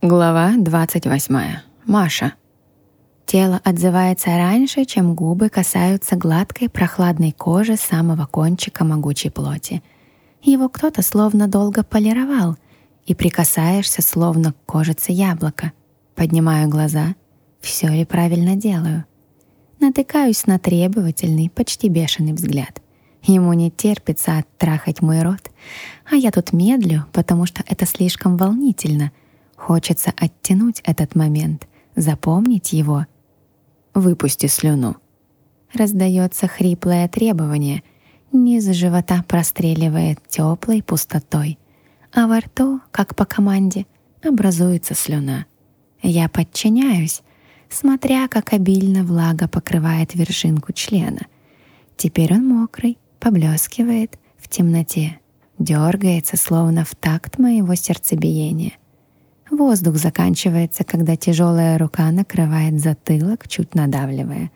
Глава 28. Маша. Тело отзывается раньше, чем губы касаются гладкой прохладной кожи самого кончика могучей плоти. Его кто-то словно долго полировал, и прикасаешься словно к кожице яблока. Поднимаю глаза. Все ли правильно делаю? Натыкаюсь на требовательный, почти бешеный взгляд. Ему не терпится оттрахать мой рот, а я тут медлю, потому что это слишком волнительно — Хочется оттянуть этот момент, запомнить его. «Выпусти слюну». Раздается хриплое требование. Низ живота простреливает теплой пустотой, а во рту, как по команде, образуется слюна. Я подчиняюсь, смотря как обильно влага покрывает вершинку члена. Теперь он мокрый, поблескивает в темноте, дергается, словно в такт моего сердцебиения — Воздух заканчивается, когда тяжелая рука накрывает затылок, чуть надавливая.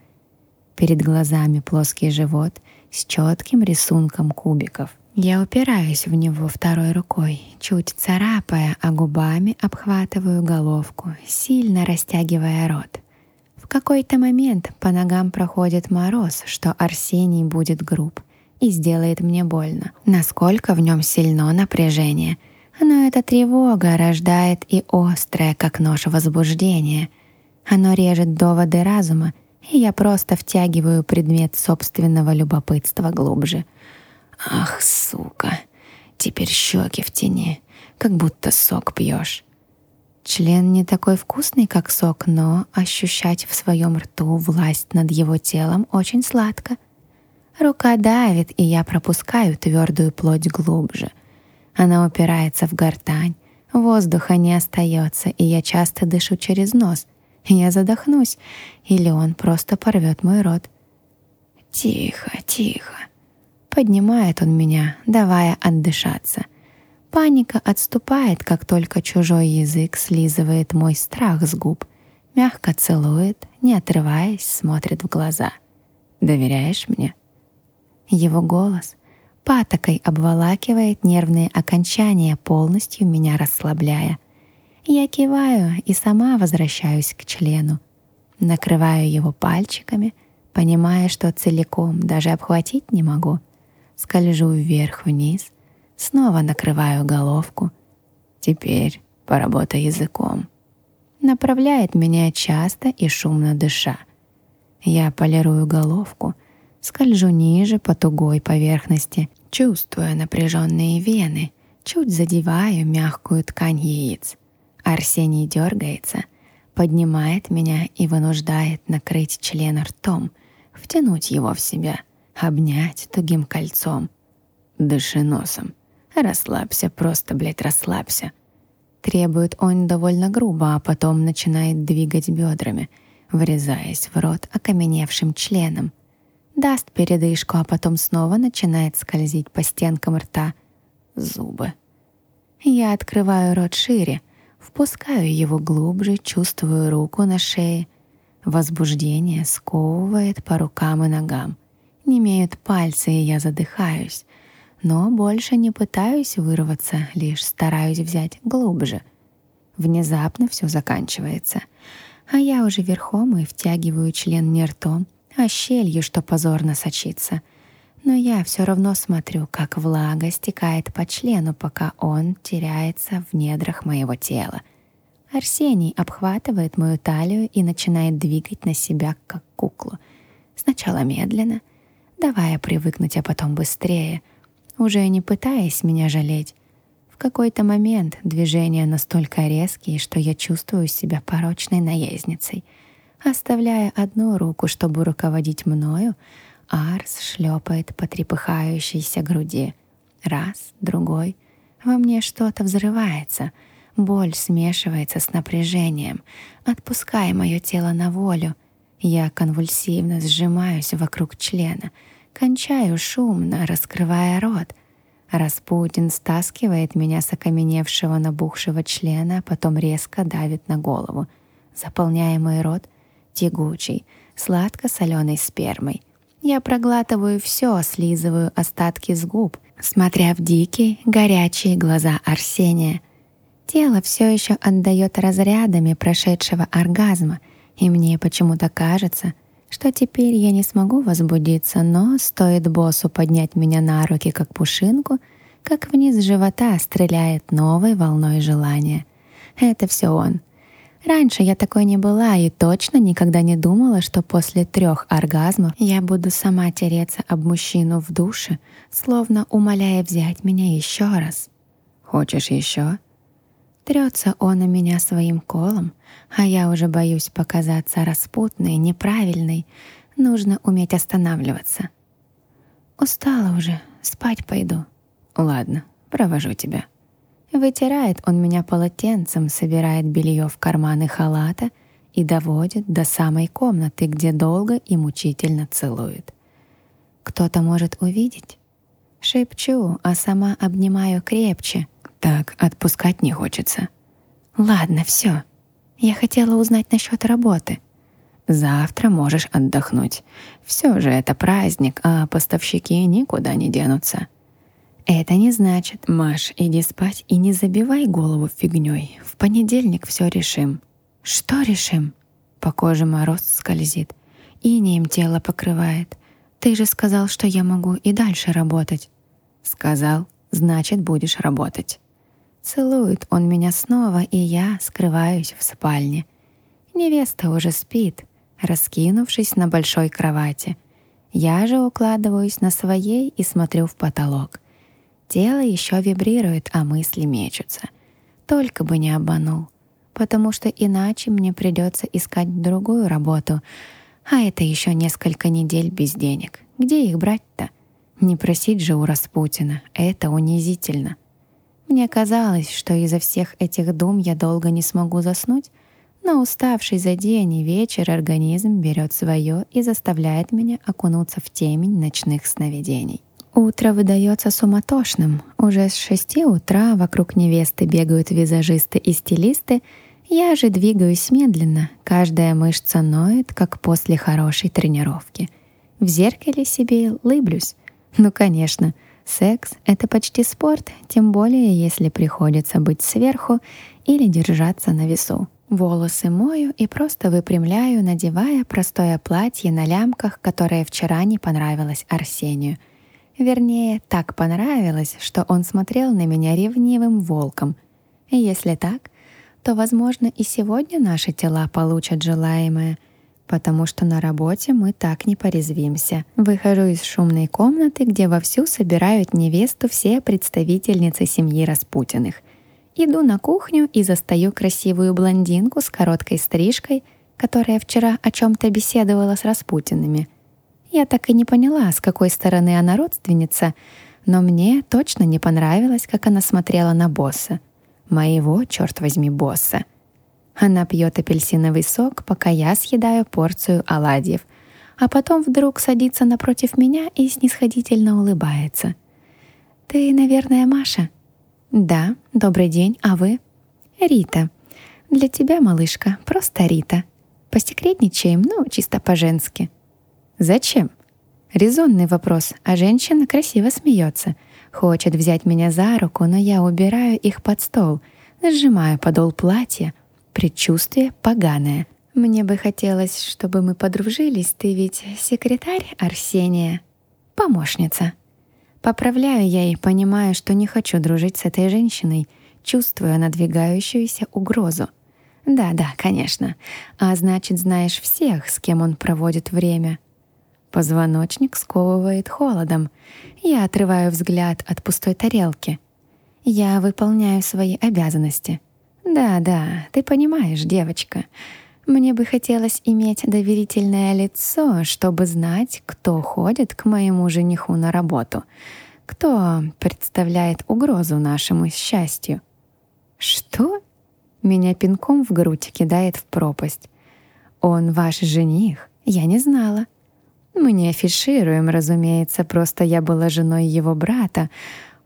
Перед глазами плоский живот с четким рисунком кубиков. Я упираюсь в него второй рукой, чуть царапая, а губами обхватываю головку, сильно растягивая рот. В какой-то момент по ногам проходит мороз, что Арсений будет груб и сделает мне больно. Насколько в нем сильно напряжение — но эта тревога рождает и острое, как нож, возбуждение. Оно режет доводы разума, и я просто втягиваю предмет собственного любопытства глубже. Ах, сука, теперь щеки в тени, как будто сок пьешь. Член не такой вкусный, как сок, но ощущать в своем рту власть над его телом очень сладко. Рука давит, и я пропускаю твердую плоть глубже — она упирается в гортань. Воздуха не остается, и я часто дышу через нос. Я задохнусь, или он просто порвет мой рот. Тихо, тихо. Поднимает он меня, давая отдышаться. Паника отступает, как только чужой язык слизывает мой страх с губ. Мягко целует, не отрываясь, смотрит в глаза. «Доверяешь мне?» Его голос — патокой обволакивает нервные окончания, полностью меня расслабляя. Я киваю и сама возвращаюсь к члену. Накрываю его пальчиками, понимая, что целиком даже обхватить не могу. Скольжу вверх-вниз, снова накрываю головку. Теперь поработай языком. Направляет меня часто и шумно дыша. Я полирую головку — скольжу ниже по тугой поверхности, чувствуя напряженные вены, чуть задеваю мягкую ткань яиц. Арсений дергается, поднимает меня и вынуждает накрыть член ртом, втянуть его в себя, обнять тугим кольцом. Дыши носом. Расслабься, просто, блядь, расслабься. Требует он довольно грубо, а потом начинает двигать бедрами, врезаясь в рот окаменевшим членом — даст передышку, а потом снова начинает скользить по стенкам рта. Зубы. Я открываю рот шире, впускаю его глубже, чувствую руку на шее. Возбуждение сковывает по рукам и ногам. Не имеют пальцы, и я задыхаюсь. Но больше не пытаюсь вырваться, лишь стараюсь взять глубже. Внезапно все заканчивается. А я уже верхом и втягиваю член не ртом, а щелью, что позорно сочится. Но я все равно смотрю, как влага стекает по члену, пока он теряется в недрах моего тела. Арсений обхватывает мою талию и начинает двигать на себя, как куклу. Сначала медленно, давая привыкнуть, а потом быстрее, уже не пытаясь меня жалеть. В какой-то момент движения настолько резкие, что я чувствую себя порочной наездницей — Оставляя одну руку, чтобы руководить мною, Арс шлепает по трепыхающейся груди. Раз, другой. Во мне что-то взрывается. Боль смешивается с напряжением, отпуская мое тело на волю. Я конвульсивно сжимаюсь вокруг члена, кончаю шумно, раскрывая рот. Распутин стаскивает меня с окаменевшего набухшего члена, потом резко давит на голову, заполняя мой рот тягучей, сладко-соленой спермой. Я проглатываю все, слизываю остатки с губ, смотря в дикие, горячие глаза Арсения. Тело все еще отдает разрядами прошедшего оргазма, и мне почему-то кажется, что теперь я не смогу возбудиться, но стоит боссу поднять меня на руки, как пушинку, как вниз живота стреляет новой волной желания. Это все он. Раньше я такой не была и точно никогда не думала, что после трех оргазмов я буду сама тереться об мужчину в душе, словно умоляя взять меня еще раз. «Хочешь еще?» Трется он у меня своим колом, а я уже боюсь показаться распутной, неправильной. Нужно уметь останавливаться. Устала уже, спать пойду. Ладно, провожу тебя. Вытирает он меня полотенцем, собирает белье в карманы халата и доводит до самой комнаты, где долго и мучительно целует. Кто-то может увидеть? Шепчу, а сама обнимаю крепче — так отпускать не хочется. Ладно, все. Я хотела узнать насчет работы. Завтра можешь отдохнуть. Все же это праздник, а поставщики никуда не денутся. Это не значит, Маш, иди спать и не забивай голову фигней. В понедельник все решим. Что решим? По коже мороз скользит. Инеем тело покрывает. Ты же сказал, что я могу и дальше работать. Сказал, значит, будешь работать. Целует он меня снова, и я скрываюсь в спальне. Невеста уже спит, раскинувшись на большой кровати. Я же укладываюсь на своей и смотрю в потолок. Тело еще вибрирует, а мысли мечутся. Только бы не обманул, потому что иначе мне придется искать другую работу, а это еще несколько недель без денег. Где их брать-то? Не просить же у Распутина, это унизительно. Мне казалось, что из-за всех этих дум я долго не смогу заснуть, но уставший за день и вечер организм берет свое и заставляет меня окунуться в темень ночных сновидений. Утро выдается суматошным. Уже с шести утра вокруг невесты бегают визажисты и стилисты. Я же двигаюсь медленно. Каждая мышца ноет, как после хорошей тренировки. В зеркале себе лыблюсь. Ну, конечно, Секс — это почти спорт, тем более если приходится быть сверху или держаться на весу. Волосы мою и просто выпрямляю, надевая простое платье на лямках, которое вчера не понравилось Арсению. Вернее, так понравилось, что он смотрел на меня ревнивым волком. И если так, то, возможно, и сегодня наши тела получат желаемое — потому что на работе мы так не порезвимся. Выхожу из шумной комнаты, где вовсю собирают невесту все представительницы семьи Распутиных. Иду на кухню и застаю красивую блондинку с короткой стрижкой, которая вчера о чем-то беседовала с Распутиными. Я так и не поняла, с какой стороны она родственница, но мне точно не понравилось, как она смотрела на босса. Моего, черт возьми, босса — она пьет апельсиновый сок, пока я съедаю порцию оладьев, а потом вдруг садится напротив меня и снисходительно улыбается. «Ты, наверное, Маша?» «Да, добрый день, а вы?» «Рита. Для тебя, малышка, просто Рита. Посекретничаем, ну, чисто по-женски». «Зачем?» Резонный вопрос, а женщина красиво смеется. Хочет взять меня за руку, но я убираю их под стол, сжимаю подол платья, Предчувствие поганое. Мне бы хотелось, чтобы мы подружились. Ты ведь секретарь Арсения. Помощница. Поправляю я и понимаю, что не хочу дружить с этой женщиной, чувствуя надвигающуюся угрозу. Да-да, конечно. А значит, знаешь всех, с кем он проводит время. Позвоночник сковывает холодом. Я отрываю взгляд от пустой тарелки. Я выполняю свои обязанности — «Да-да, ты понимаешь, девочка. Мне бы хотелось иметь доверительное лицо, чтобы знать, кто ходит к моему жениху на работу, кто представляет угрозу нашему счастью». «Что?» Меня пинком в грудь кидает в пропасть. «Он ваш жених? Я не знала». Мы не афишируем, разумеется, просто я была женой его брата.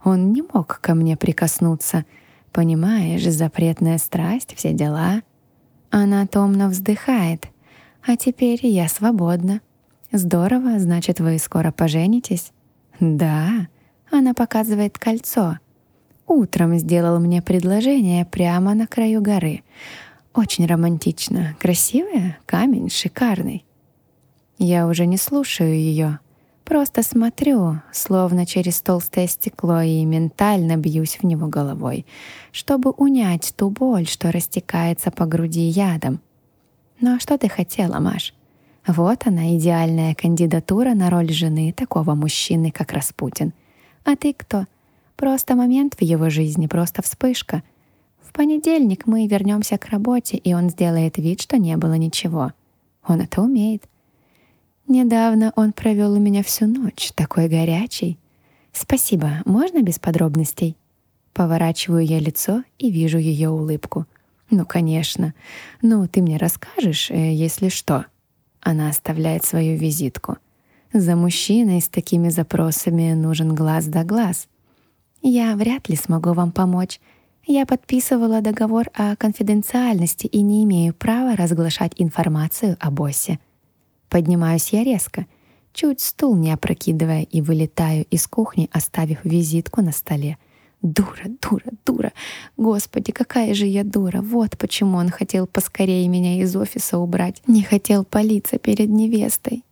Он не мог ко мне прикоснуться — Понимаешь, запретная страсть, все дела. Она томно вздыхает. А теперь я свободна. Здорово, значит, вы скоро поженитесь? Да. Она показывает кольцо. утром сделал мне предложение прямо на краю горы. Очень романтично. Красивая, камень шикарный. Я уже не слушаю ее. Просто смотрю, словно через толстое стекло, и ментально бьюсь в него головой, чтобы унять ту боль, что растекается по груди ядом. Ну а что ты хотела, Маш? Вот она, идеальная кандидатура на роль жены такого мужчины, как Распутин. А ты кто? Просто момент в его жизни, просто вспышка. В понедельник мы вернемся к работе, и он сделает вид, что не было ничего. Он это умеет. Недавно он провел у меня всю ночь, такой горячий. Спасибо, можно без подробностей? Поворачиваю я лицо и вижу ее улыбку. Ну, конечно. Ну, ты мне расскажешь, э, если что. Она оставляет свою визитку. За мужчиной с такими запросами нужен глаз да глаз. Я вряд ли смогу вам помочь. Я подписывала договор о конфиденциальности и не имею права разглашать информацию о боссе. Поднимаюсь я резко, чуть стул не опрокидывая, и вылетаю из кухни, оставив визитку на столе. Дура, дура, дура. Господи, какая же я дура. Вот почему он хотел поскорее меня из офиса убрать. Не хотел палиться перед невестой.